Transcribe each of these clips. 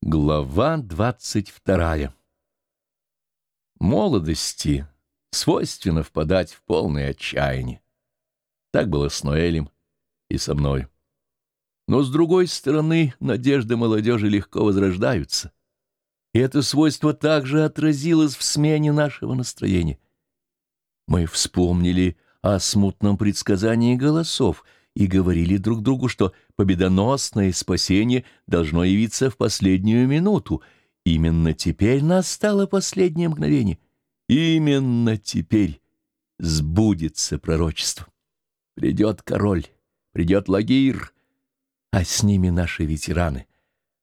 Глава двадцать вторая Молодости свойственно впадать в полное отчаяние. Так было с Ноэлем и со мной. Но, с другой стороны, надежды молодежи легко возрождаются. И это свойство также отразилось в смене нашего настроения. Мы вспомнили о смутном предсказании голосов — и говорили друг другу, что победоносное спасение должно явиться в последнюю минуту. Именно теперь настало последнее мгновение. Именно теперь сбудется пророчество. Придет король, придет Лагир, а с ними наши ветераны,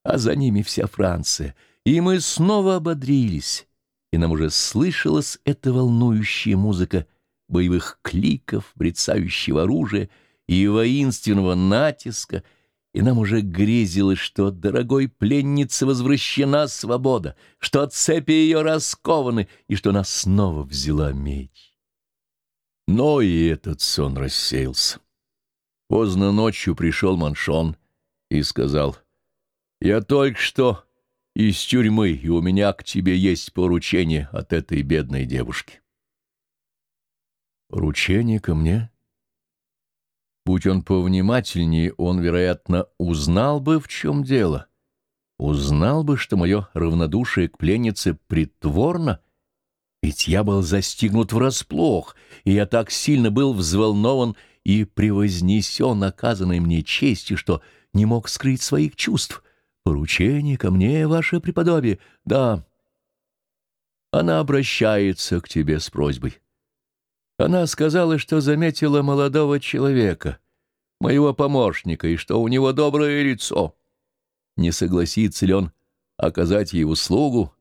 а за ними вся Франция. И мы снова ободрились, и нам уже слышалась эта волнующая музыка боевых кликов, брецающего оружия, и воинственного натиска, и нам уже грезилось, что от дорогой пленнице возвращена свобода, что цепи ее раскованы, и что она снова взяла меч. Но и этот сон рассеялся. Поздно ночью пришел Маншон и сказал, «Я только что из тюрьмы, и у меня к тебе есть поручение от этой бедной девушки». «Поручение ко мне?» Будь он повнимательнее, он, вероятно, узнал бы, в чем дело. Узнал бы, что мое равнодушие к пленнице притворно, ведь я был застигнут врасплох, и я так сильно был взволнован и превознесен оказанной мне честью, что не мог скрыть своих чувств. Поручение ко мне, ваше преподобие, да. Она обращается к тебе с просьбой. Она сказала, что заметила молодого человека, моего помощника, и что у него доброе лицо. Не согласится ли он оказать ей услугу?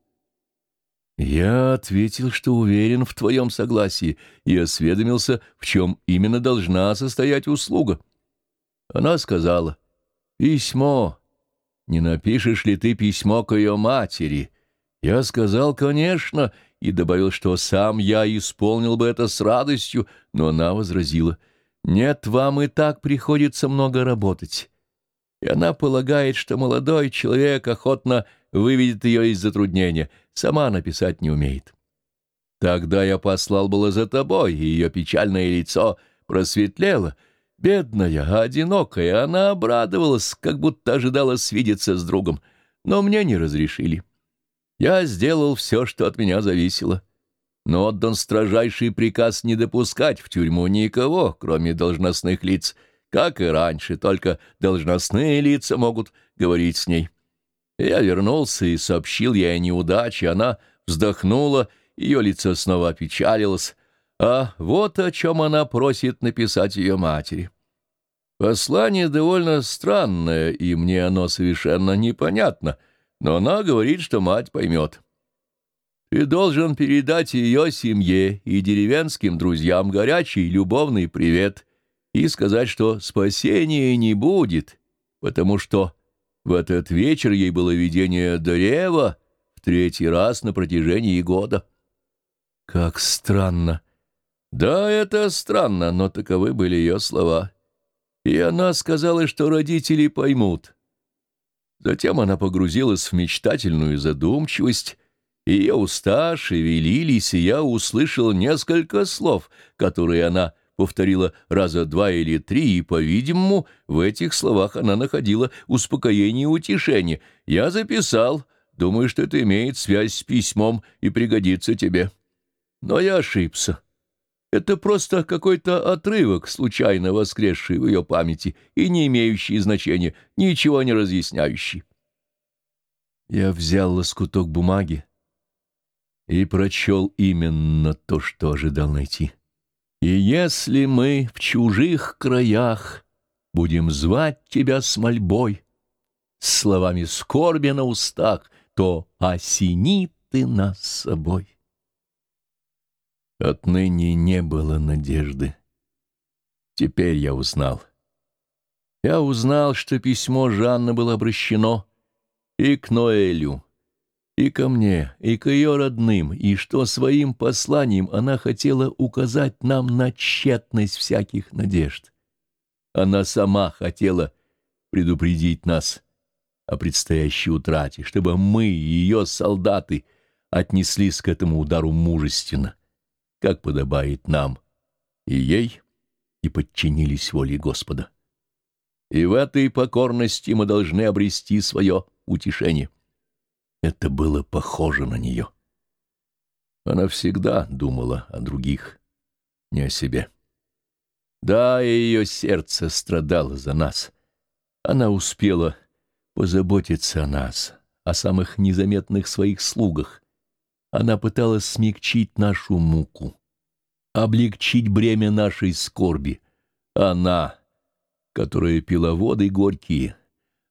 Я ответил, что уверен в твоем согласии, и осведомился, в чем именно должна состоять услуга. Она сказала, «Письмо. Не напишешь ли ты письмо к ее матери?» Я сказал, «Конечно», и добавил, что сам я исполнил бы это с радостью, но она возразила, «Нет, вам и так приходится много работать». И она полагает, что молодой человек охотно выведет ее из затруднения, сама написать не умеет. Тогда я послал было за тобой, и ее печальное лицо просветлело. Бедная, одинокая, она обрадовалась, как будто ожидала свидеться с другом, но мне не разрешили. Я сделал все, что от меня зависело, но отдан строжайший приказ не допускать в тюрьму никого, кроме должностных лиц, как и раньше, только должностные лица могут говорить с ней. Я вернулся и сообщил ей о неудаче, она вздохнула, ее лицо снова опечалилось, а вот о чем она просит написать ее матери. Послание довольно странное, и мне оно совершенно непонятно — но она говорит, что мать поймет. Ты должен передать ее семье и деревенским друзьям горячий любовный привет и сказать, что спасения не будет, потому что в этот вечер ей было видение древа в третий раз на протяжении года. Как странно. Да, это странно, но таковы были ее слова. И она сказала, что родители поймут. Затем она погрузилась в мечтательную задумчивость, и ее уста шевелились, и я услышал несколько слов, которые она повторила раза два или три, и, по-видимому, в этих словах она находила успокоение и утешение. Я записал, думаю, что это имеет связь с письмом и пригодится тебе. Но я ошибся. Это просто какой-то отрывок, случайно воскресший в ее памяти и не имеющий значения, ничего не разъясняющий. Я взял лоскуток бумаги и прочел именно то, что ожидал найти. И если мы в чужих краях будем звать тебя с мольбой, словами скорби на устах, то осени ты нас собой. Отныне не было надежды. Теперь я узнал. Я узнал, что письмо Жанны было обращено и к Ноэлю, и ко мне, и к ее родным, и что своим посланием она хотела указать нам на тщетность всяких надежд. Она сама хотела предупредить нас, о предстоящей утрате, чтобы мы, ее солдаты, отнеслись к этому удару мужественно, как подобает нам и ей, и подчинились воле Господа. И в этой покорности мы должны обрести свое утешение. Это было похоже на нее. Она всегда думала о других, не о себе. Да, ее сердце страдало за нас. Она успела позаботиться о нас, о самых незаметных своих слугах. Она пыталась смягчить нашу муку, облегчить бремя нашей скорби. Она, которая пила воды горькие,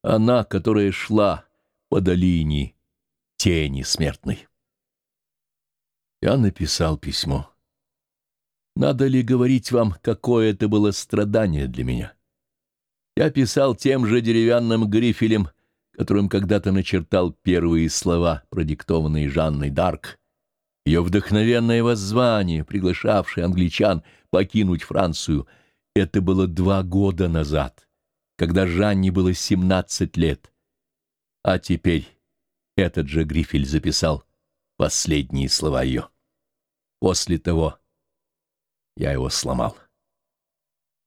она, которая шла по долине тени смертной. Я написал письмо. Надо ли говорить вам, какое это было страдание для меня? Я писал тем же деревянным грифелем, которым когда-то начертал первые слова, продиктованные Жанной Дарк. Ее вдохновенное воззвание, приглашавшее англичан покинуть Францию, это было два года назад, когда Жанне было 17 лет. А теперь этот же грифель записал последние слова ее. После того я его сломал.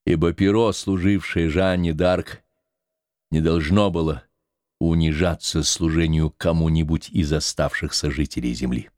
Ибо перо, служившее Жанне Дарк, не должно было унижаться служению кому-нибудь из оставшихся жителей земли.